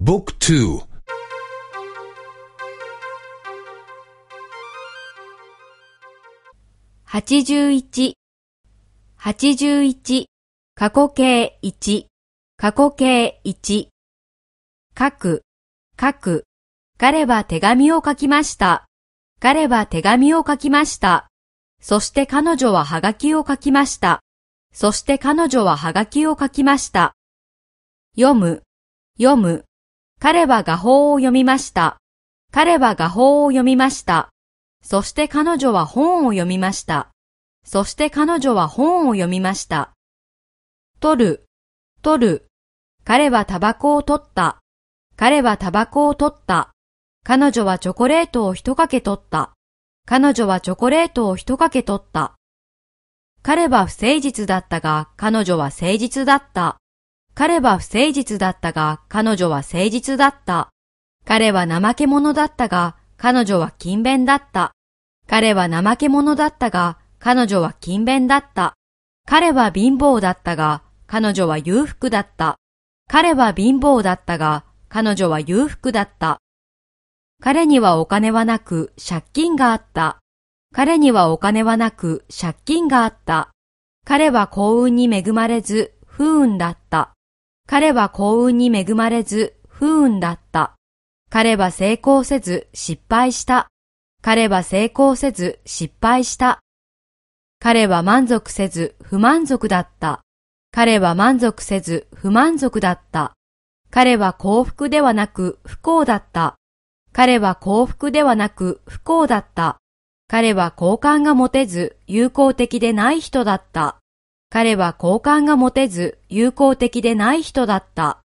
Book 2 81、81、過去形1、過去形1。書く、書く。彼は手紙を書きました。彼は手紙を書きました。そして彼女はハガキを書きました。そして彼女はハガキを書きました。読む、読む。彼は画法を読みました。彼は画法を読みました。そして彼女は本を読みました。そして彼女は本を読みました。取る、取る。彼はタバコを取った。彼はタバコを取った。彼女はチョコレートを一かけ取った。彼女はチョコレートを一かけ取った。彼は不誠実だったが、彼女は誠実だった。彼は不誠実だったが、彼女は誠実だった。彼は怠け者だったが、彼女は勤勉だった。彼は怠け者だったが、彼女は勤勉だった。彼は貧乏だったが、彼女は裕福だった。彼は貧乏だったが、彼女は裕福だった。彼にはお金はなく借金があった。彼にはお金はなく借金があった。彼は幸運に恵まれず不運だった。彼は幸運に恵まれず不運だった。彼は成功せず失敗した。彼は成功せず失敗した。彼は満足せず不満足だった。彼は満足せず不満足だった。彼は幸福ではなく不幸だった。彼は幸福ではなく不幸だった。彼は好感が持てず友好的でない人だった。彼は好感が持てず友好的でない人だった。